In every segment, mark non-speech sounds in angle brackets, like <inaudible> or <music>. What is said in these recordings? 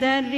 then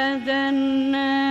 كذا الناس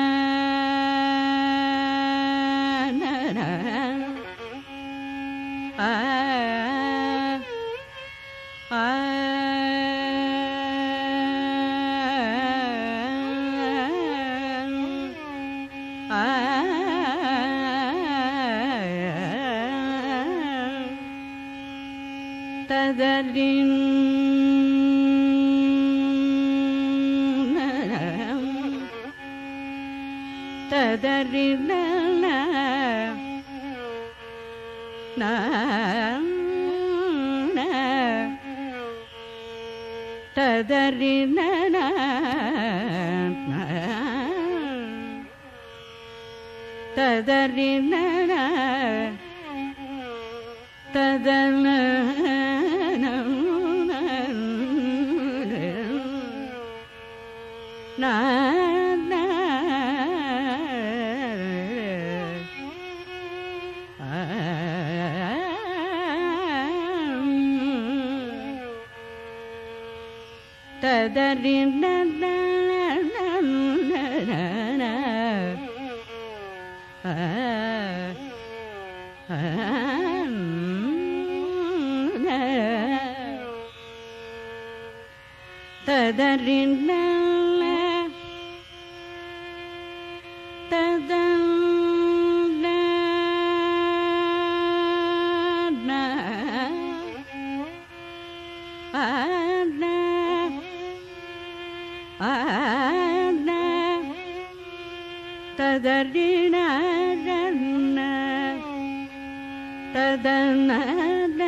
तदनाद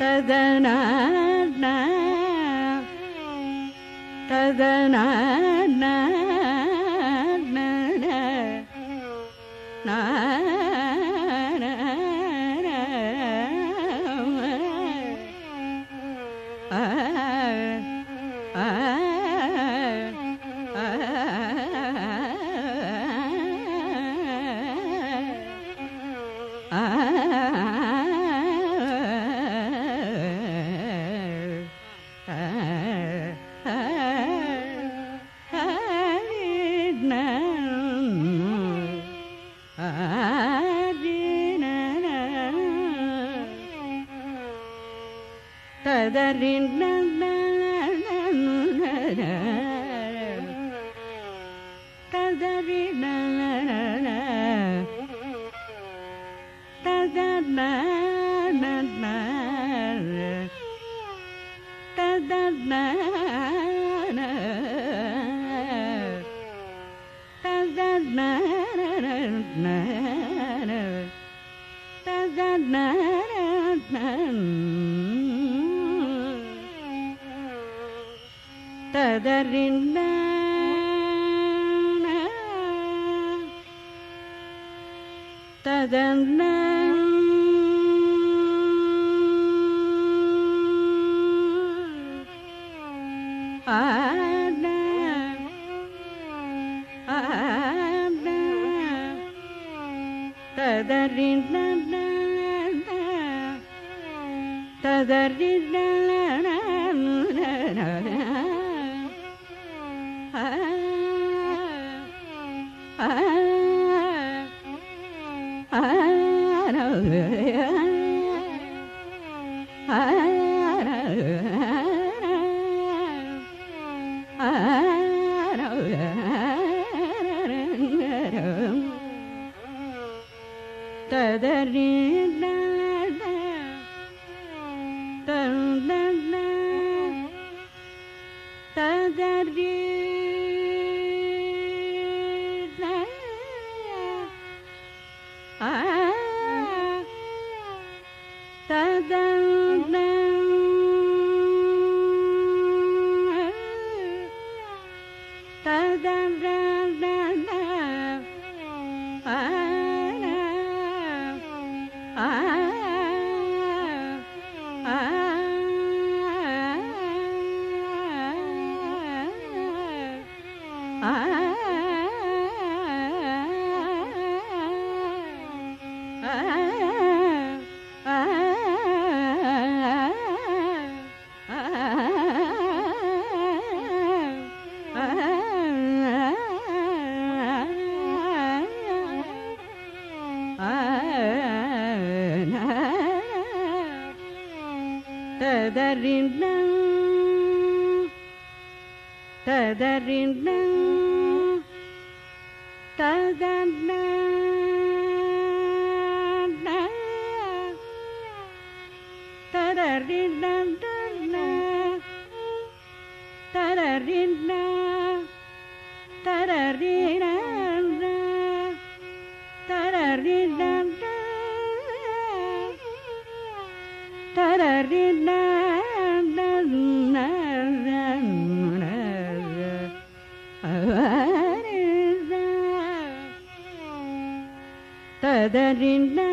तदना तदना Hallelujah. ததறின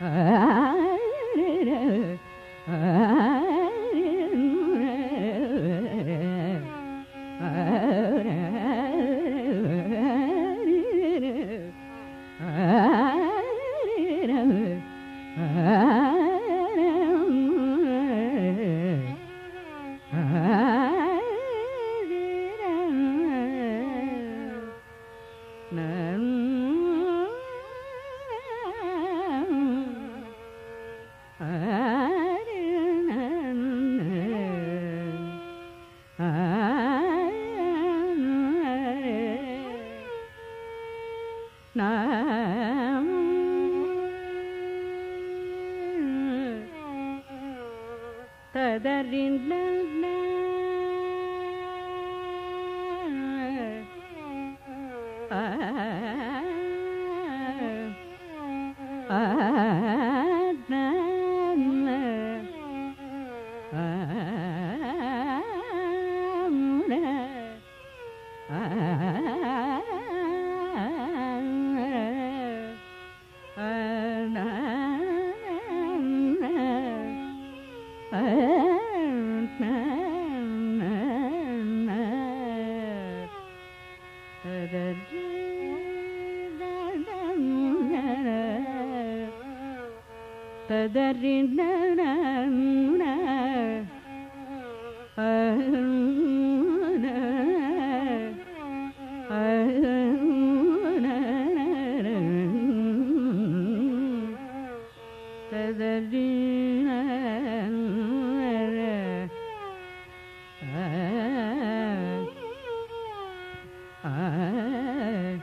Ah. <laughs> <laughs> I,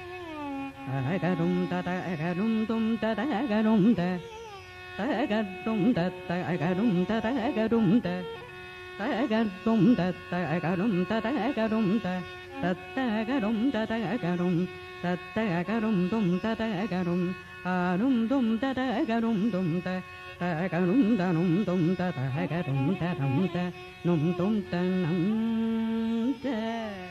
dum da da ga dum da da dum da da dum da da ga dum da da dum da da dum da da ga dum da da ga dum da da da da ga dum da da ga dum da da ga dum da da da ga dum da da ga dum da da dum da num dum da da ga dum da dum da num dum da num da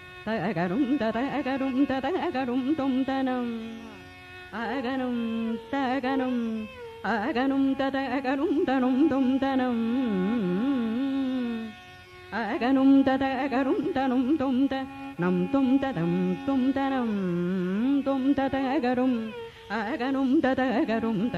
തകരും തകരും തകരും തുംതനം അകനും തകനും അകനും തകരും തനും തുംതനം അകനും തകരും തനും തുംത നം തുംതരം തുംതനം തുംതകരും അകനും തകരും ത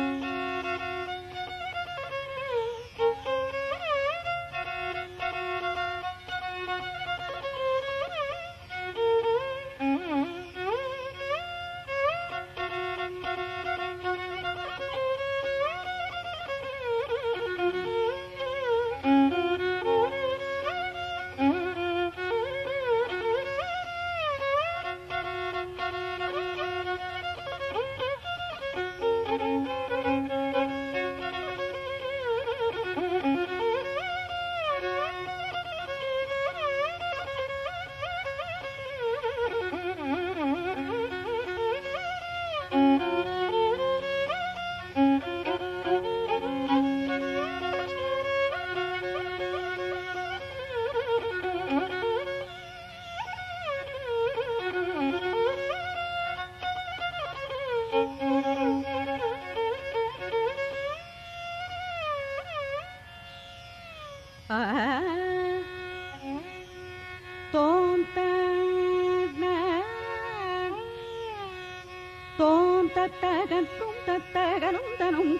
தத்தகனும் தனும்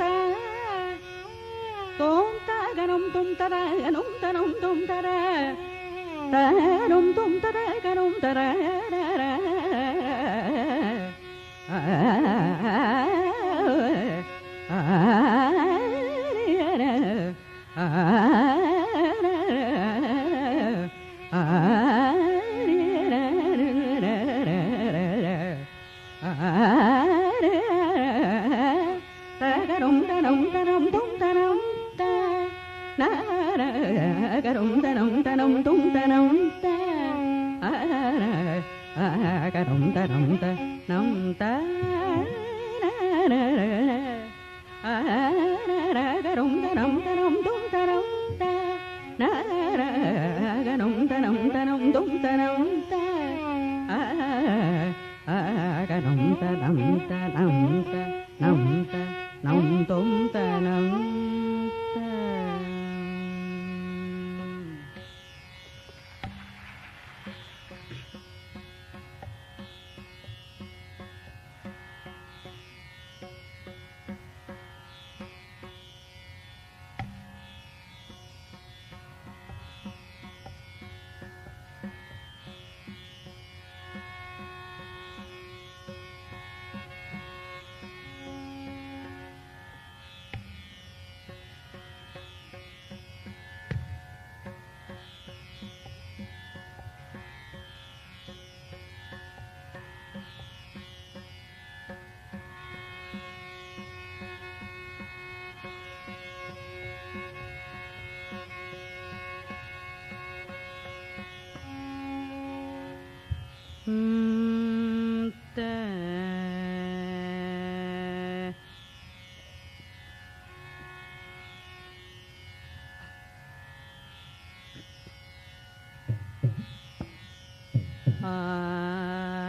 தோம் தகனும் தும் தரகனும் தனும் தும் தர தரும் தும் தரகனும் தர.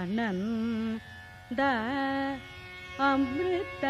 आनन्द द अमृत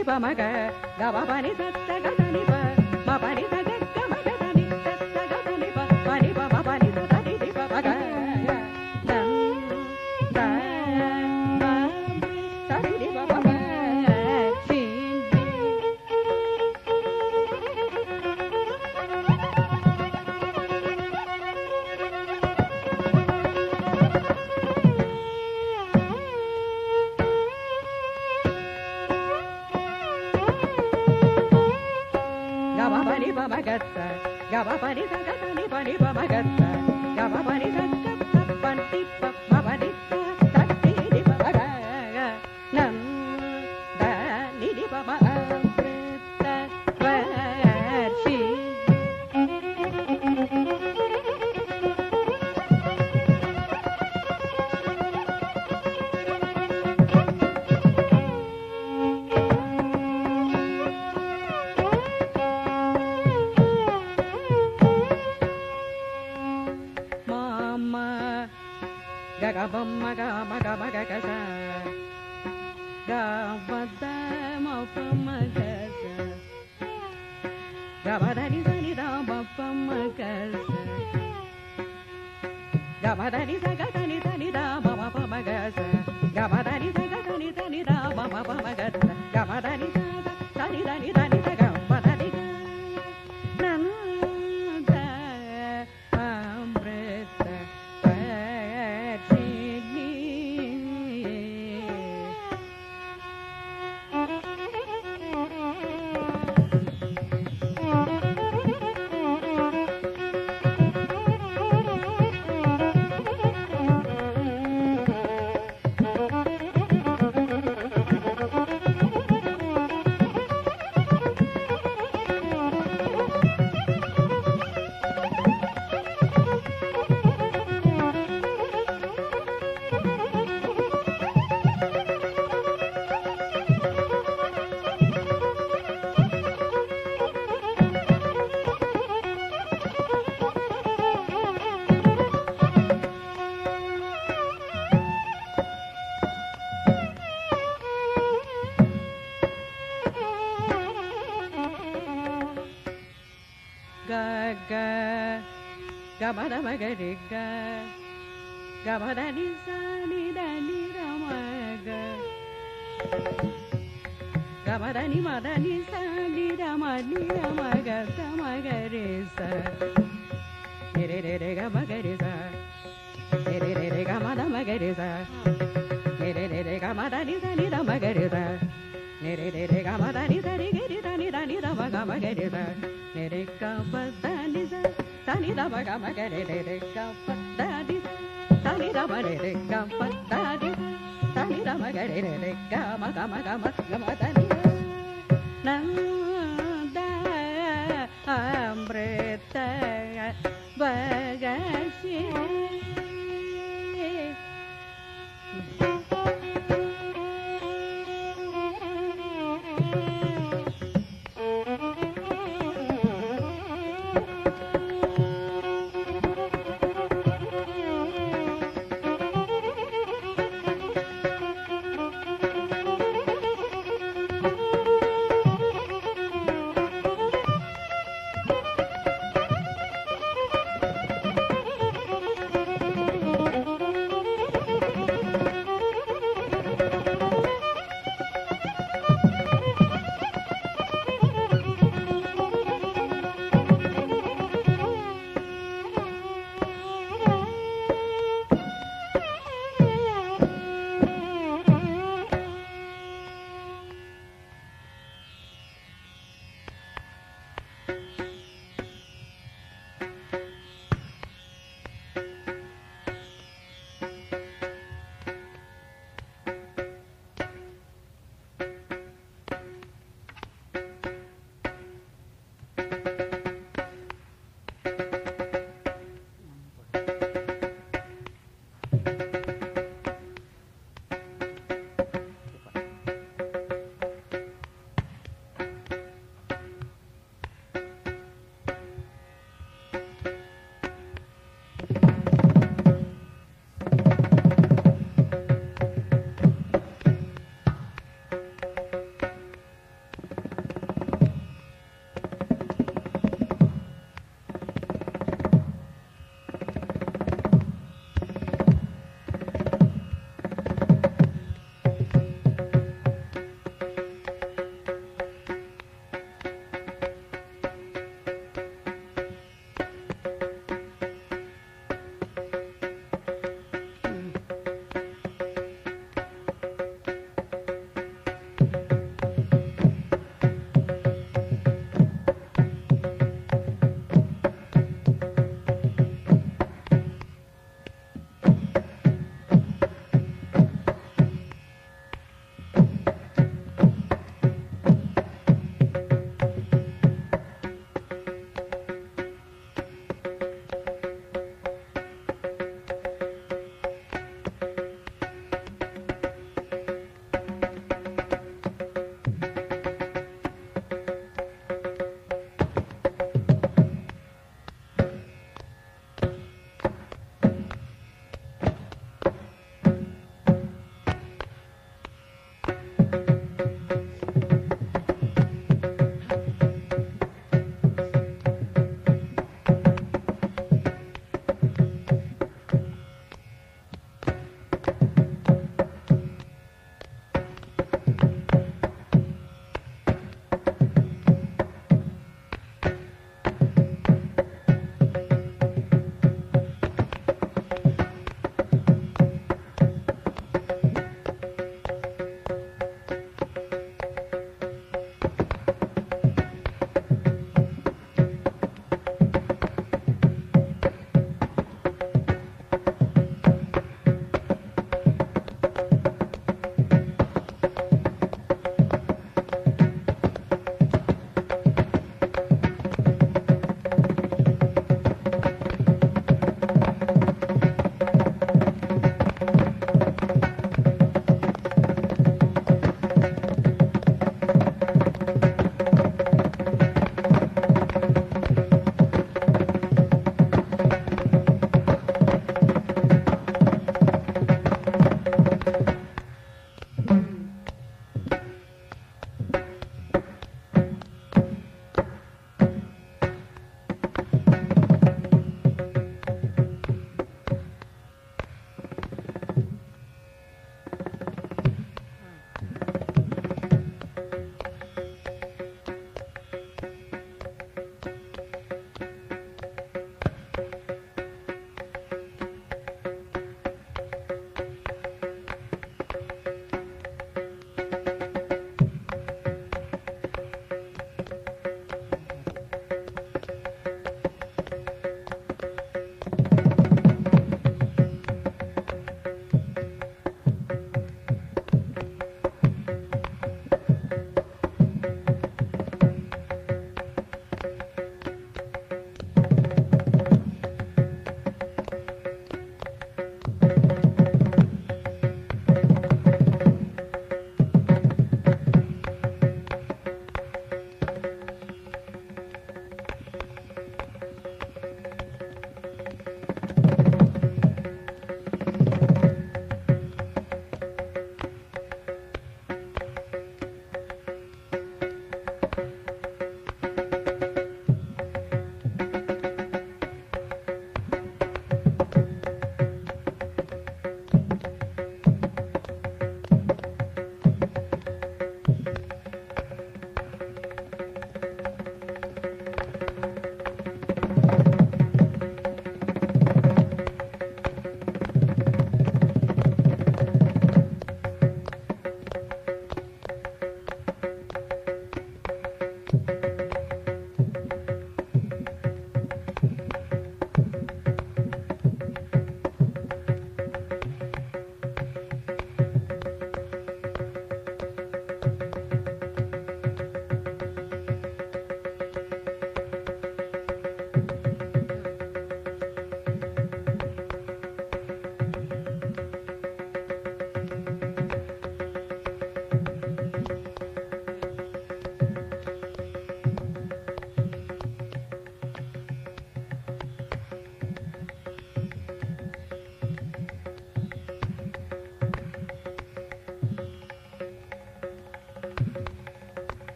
ರಿಪಮಗ ಗವಬನಿ ಸತ್ತ ಗದ がまだに下がだ गाना मग रे